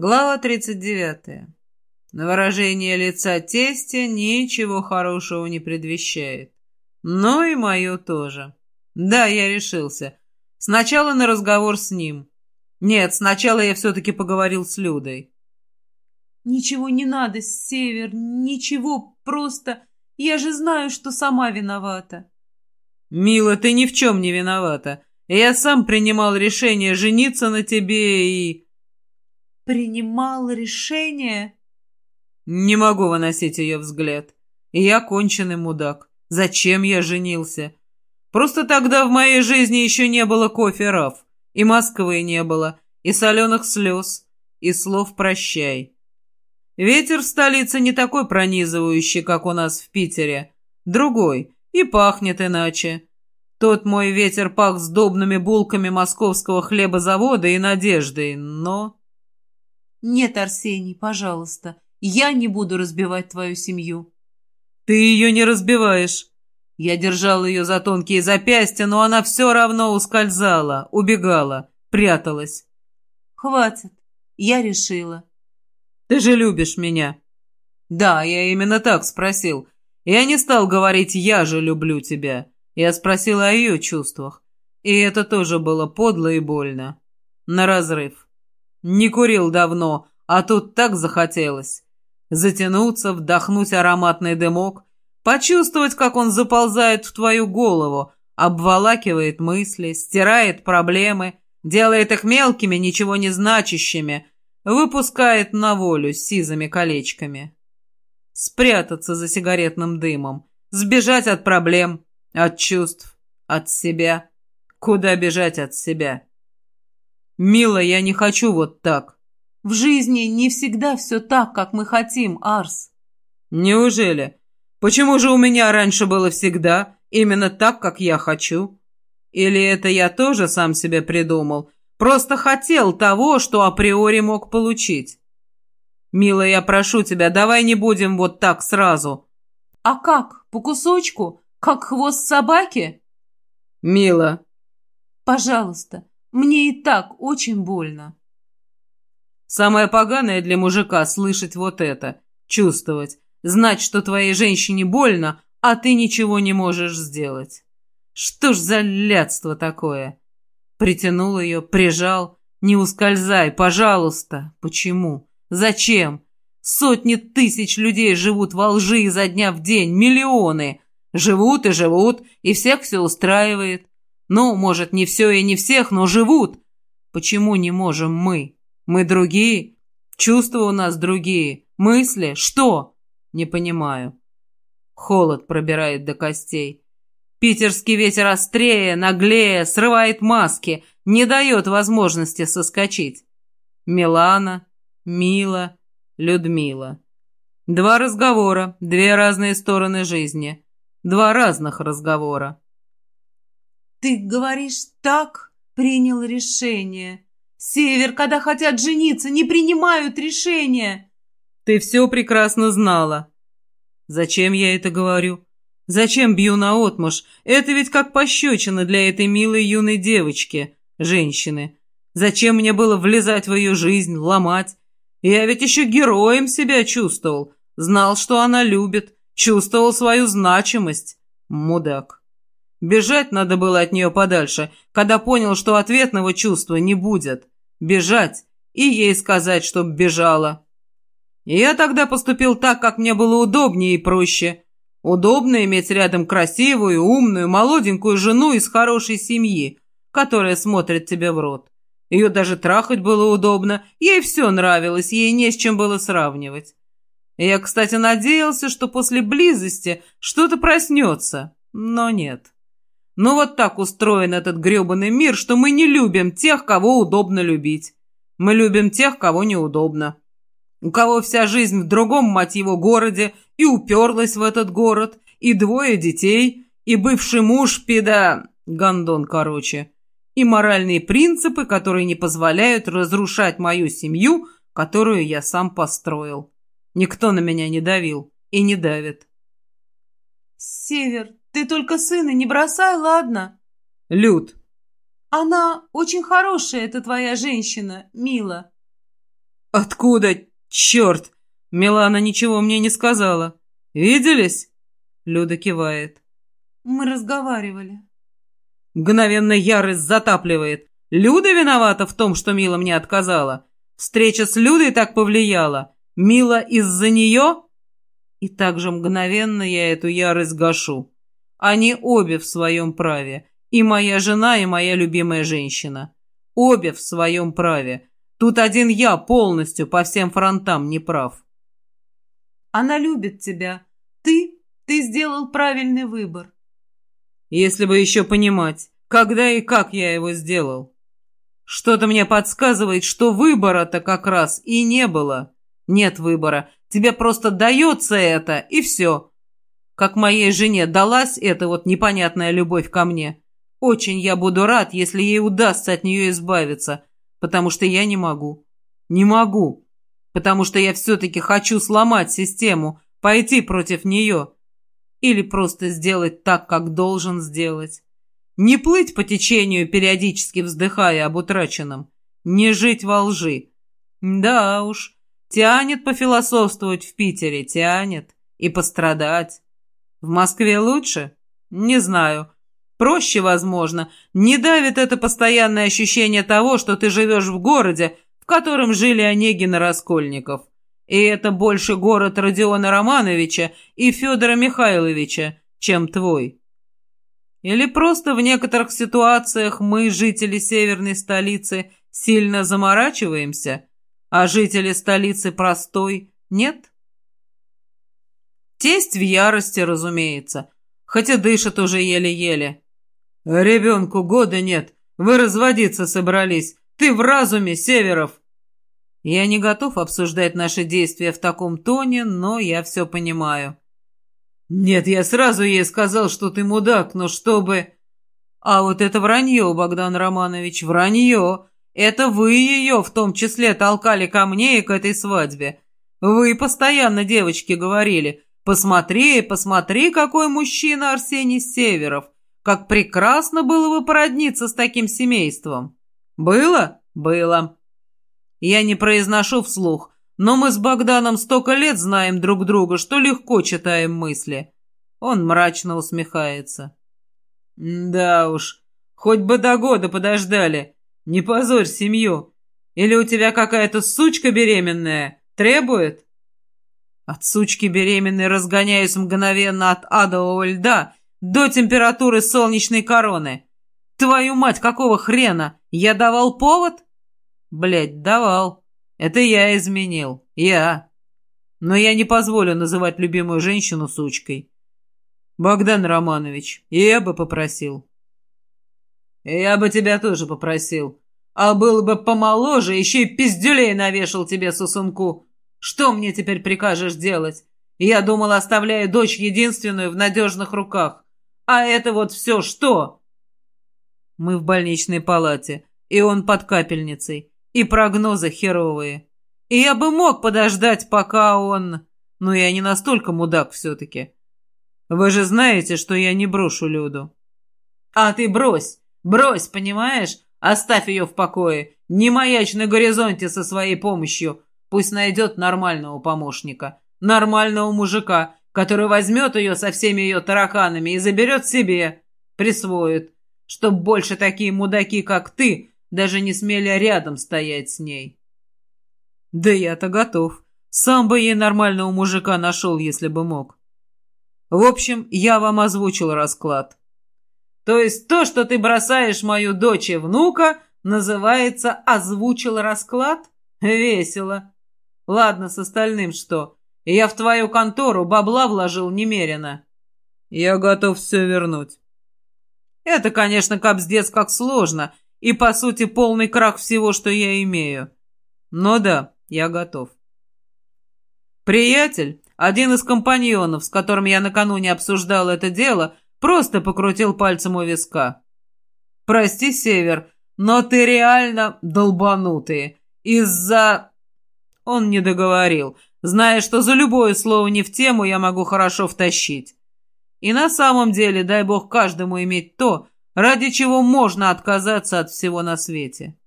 Глава 39. На выражение лица тестя ничего хорошего не предвещает. Но и мое тоже. Да, я решился. Сначала на разговор с ним. Нет, сначала я все-таки поговорил с Людой. «Ничего не надо, Север, ничего, просто... Я же знаю, что сама виновата». «Мила, ты ни в чем не виновата. Я сам принимал решение жениться на тебе и...» принимал решение? Не могу выносить ее взгляд. Я конченый мудак. Зачем я женился? Просто тогда в моей жизни еще не было кофе и Москвы не было, и соленых слез, и слов «прощай». Ветер в столице не такой пронизывающий, как у нас в Питере. Другой, и пахнет иначе. Тот мой ветер пах сдобными булками московского хлебозавода и надеждой, но... «Нет, Арсений, пожалуйста, я не буду разбивать твою семью». «Ты ее не разбиваешь». Я держал ее за тонкие запястья, но она все равно ускользала, убегала, пряталась. «Хватит, я решила». «Ты же любишь меня». «Да, я именно так спросил. Я не стал говорить «я же люблю тебя». Я спросил о ее чувствах. И это тоже было подло и больно. На разрыв. Не курил давно, а тут так захотелось. Затянуться, вдохнуть ароматный дымок, почувствовать, как он заползает в твою голову, обволакивает мысли, стирает проблемы, делает их мелкими, ничего не значащими, выпускает на волю сизыми колечками. Спрятаться за сигаретным дымом, сбежать от проблем, от чувств, от себя. Куда бежать от себя? «Мила, я не хочу вот так». «В жизни не всегда все так, как мы хотим, Арс». «Неужели? Почему же у меня раньше было всегда именно так, как я хочу? Или это я тоже сам себе придумал? Просто хотел того, что априори мог получить?» «Мила, я прошу тебя, давай не будем вот так сразу». «А как? По кусочку? Как хвост собаки?» «Мила». «Пожалуйста, мне и так очень больно. Самое поганое для мужика слышать вот это, чувствовать, знать, что твоей женщине больно, а ты ничего не можешь сделать. Что ж за лядство такое? Притянул ее, прижал. Не ускользай, пожалуйста. Почему? Зачем? Сотни тысяч людей живут во лжи изо дня в день, миллионы. Живут и живут, и всех все устраивает. Ну, может, не все и не всех, но живут. Почему не можем мы? Мы другие? Чувства у нас другие. Мысли? Что? Не понимаю. Холод пробирает до костей. Питерский ветер острее, наглее, срывает маски, не дает возможности соскочить. Милана, Мила, Людмила. Два разговора, две разные стороны жизни. Два разных разговора. «Ты говоришь так?» «Принял решение. Север, когда хотят жениться, не принимают решения!» «Ты все прекрасно знала». «Зачем я это говорю? Зачем бью наотмашь? Это ведь как пощечина для этой милой юной девочки, женщины. Зачем мне было влезать в ее жизнь, ломать? Я ведь еще героем себя чувствовал, знал, что она любит, чувствовал свою значимость. Мудак». Бежать надо было от нее подальше, когда понял, что ответного чувства не будет. Бежать и ей сказать, чтоб бежала. И я тогда поступил так, как мне было удобнее и проще. Удобно иметь рядом красивую, умную, молоденькую жену из хорошей семьи, которая смотрит тебе в рот. Ее даже трахать было удобно, ей все нравилось, ей не с чем было сравнивать. Я, кстати, надеялся, что после близости что-то проснется, но нет. Ну вот так устроен этот грёбаный мир, что мы не любим тех, кого удобно любить. Мы любим тех, кого неудобно. У кого вся жизнь в другом, мать его, городе, и уперлась в этот город, и двое детей, и бывший муж педа... Гондон, короче. И моральные принципы, которые не позволяют разрушать мою семью, которую я сам построил. Никто на меня не давил и не давит. «Север, ты только сына не бросай, ладно?» «Люд». «Она очень хорошая, эта твоя женщина, Мила». Откуда? Черт! Милана ничего мне не сказала. Виделись? Люда кивает. Мы разговаривали. Мгновенно ярость затапливает. Люда виновата в том, что Мила мне отказала. Встреча с Людой так повлияла. Мила из-за нее? И так же мгновенно я эту ярость гашу. Они обе в своем праве. И моя жена, и моя любимая женщина. Обе в своем праве. Тут один я полностью по всем фронтам не прав. Она любит тебя. Ты, ты сделал правильный выбор. Если бы еще понимать, когда и как я его сделал. Что-то мне подсказывает, что выбора-то как раз и не было. Нет выбора. Тебе просто дается это, и все. Как моей жене далась эта вот непонятная любовь ко мне. Очень я буду рад, если ей удастся от нее избавиться, потому что я не могу. Не могу. Потому что я все-таки хочу сломать систему, пойти против нее. Или просто сделать так, как должен сделать. Не плыть по течению, периодически вздыхая об утраченном. Не жить во лжи. Да уж, тянет пофилософствовать в Питере, тянет. И пострадать. В Москве лучше? Не знаю. Проще, возможно. Не давит это постоянное ощущение того, что ты живешь в городе, в котором жили Онегин и Раскольников. И это больше город Родиона Романовича и Федора Михайловича, чем твой. Или просто в некоторых ситуациях мы, жители северной столицы, сильно заморачиваемся, а жители столицы простой нет? Тесть в ярости, разумеется, хотя дышит уже еле-еле. Ребенку года нет, вы разводиться собрались, ты в разуме, Северов. Я не готов обсуждать наши действия в таком тоне, но я все понимаю. «Нет, я сразу ей сказал, что ты мудак, но чтобы...» «А вот это вранье, Богдан Романович, вранье. Это вы ее в том числе толкали ко мне и к этой свадьбе. Вы постоянно девочке говорили, посмотри, посмотри, какой мужчина Арсений Северов. Как прекрасно было бы породниться с таким семейством. Было? Было. Я не произношу вслух, но мы с Богданом столько лет знаем друг друга, что легко читаем мысли. Он мрачно усмехается. Да уж, хоть бы до года подождали. Не позорь семью. Или у тебя какая-то сучка беременная? Требует? От сучки беременной разгоняюсь мгновенно от адового льда до температуры солнечной короны. Твою мать, какого хрена? Я давал повод? Блядь, давал. Это я изменил. Я. Но я не позволю называть любимую женщину сучкой. Богдан Романович, я бы попросил. Я бы тебя тоже попросил. А был бы помоложе, еще и пиздюлей навешал тебе сосунку. Что мне теперь прикажешь делать? Я думал, оставляю дочь единственную в надежных руках. А это вот все что? Мы в больничной палате, и он под капельницей. И прогнозы херовые. И я бы мог подождать, пока он... Но я не настолько мудак все-таки. Вы же знаете, что я не брошу Люду. А ты брось, брось, понимаешь? Оставь ее в покое. Не маячь на горизонте со своей помощью. Пусть найдет нормального помощника. Нормального мужика, который возьмет ее со всеми ее тараканами и заберет себе. Присвоит. Чтоб больше такие мудаки, как ты, даже не смели рядом стоять с ней. Да я-то готов. Сам бы ей нормального мужика нашел, если бы мог. В общем, я вам озвучил расклад. То есть то, что ты бросаешь мою дочь и внука, называется «озвучил расклад»? Весело. Ладно, с остальным что? Я в твою контору бабла вложил немерено. Я готов все вернуть. Это, конечно, капздец как сложно, и, по сути, полный крах всего, что я имею. Но да, я готов. Приятель, один из компаньонов, с которым я накануне обсуждал это дело, просто покрутил пальцем у виска. «Прости, Север, но ты реально долбанутый. Из-за...» Он не договорил, зная, что за любое слово не в тему я могу хорошо втащить. И на самом деле, дай бог каждому иметь то, ради чего можно отказаться от всего на свете.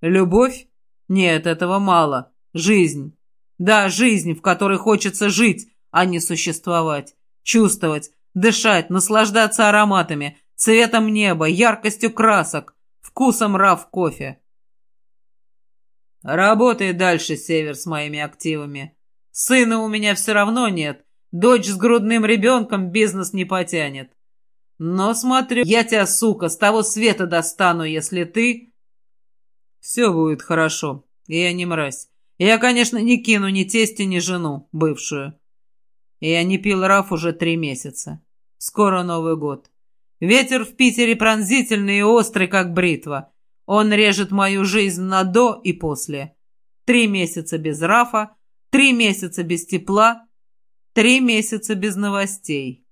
Любовь? Нет, этого мало. Жизнь. Да, жизнь, в которой хочется жить, а не существовать. Чувствовать, дышать, наслаждаться ароматами, цветом неба, яркостью красок, вкусом рав кофе. Работай дальше, Север, с моими активами. Сына у меня все равно нет. Дочь с грудным ребенком бизнес не потянет. Но смотрю, я тебя, сука, с того света достану, если ты... Все будет хорошо. Я не мразь. Я, конечно, не кину ни тестя, ни жену, бывшую. Я не пил раф уже три месяца. Скоро Новый год. Ветер в Питере пронзительный и острый, как бритва. Он режет мою жизнь на до и после. Три месяца без рафа, три месяца без тепла, три месяца без новостей.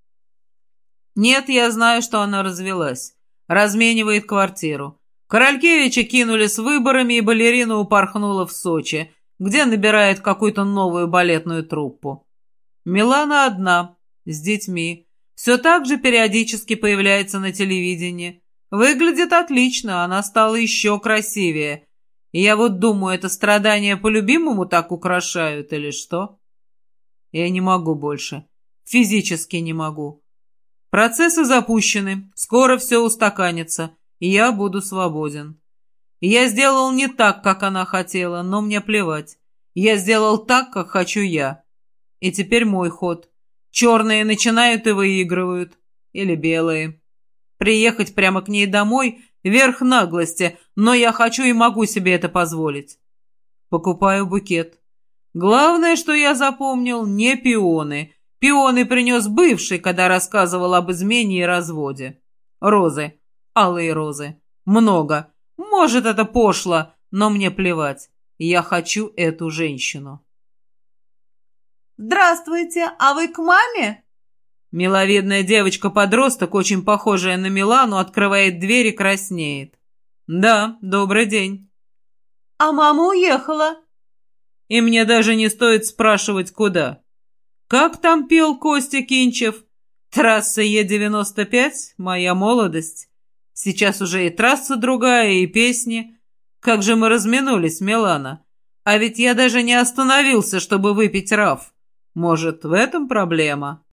Нет, я знаю, что она развелась. Разменивает квартиру. Королькевича кинули с выборами, и балерина упорхнула в Сочи, где набирает какую-то новую балетную труппу. Милана одна, с детьми. Все так же периодически появляется на телевидении. Выглядит отлично, она стала еще красивее. И я вот думаю, это страдания по любимому так украшают или что? Я не могу больше. Физически не могу. Процессы запущены. Скоро все устаканится, и я буду свободен. Я сделал не так, как она хотела, но мне плевать. Я сделал так, как хочу я. И теперь мой ход. Черные начинают и выигрывают. Или белые. Приехать прямо к ней домой — верх наглости, но я хочу и могу себе это позволить. Покупаю букет. Главное, что я запомнил, не пионы. Пионы принес бывший, когда рассказывал об измене и разводе. Розы. Алые розы. Много. Может, это пошло, но мне плевать. Я хочу эту женщину. «Здравствуйте, а вы к маме?» Миловидная девочка-подросток, очень похожая на Милану, открывает дверь и краснеет. «Да, добрый день». «А мама уехала». И мне даже не стоит спрашивать, куда. Как там пел Костя Кинчев? Трасса Е-95, моя молодость. Сейчас уже и трасса другая, и песни. Как же мы разминулись, Милана. А ведь я даже не остановился, чтобы выпить раф. Может, в этом проблема?»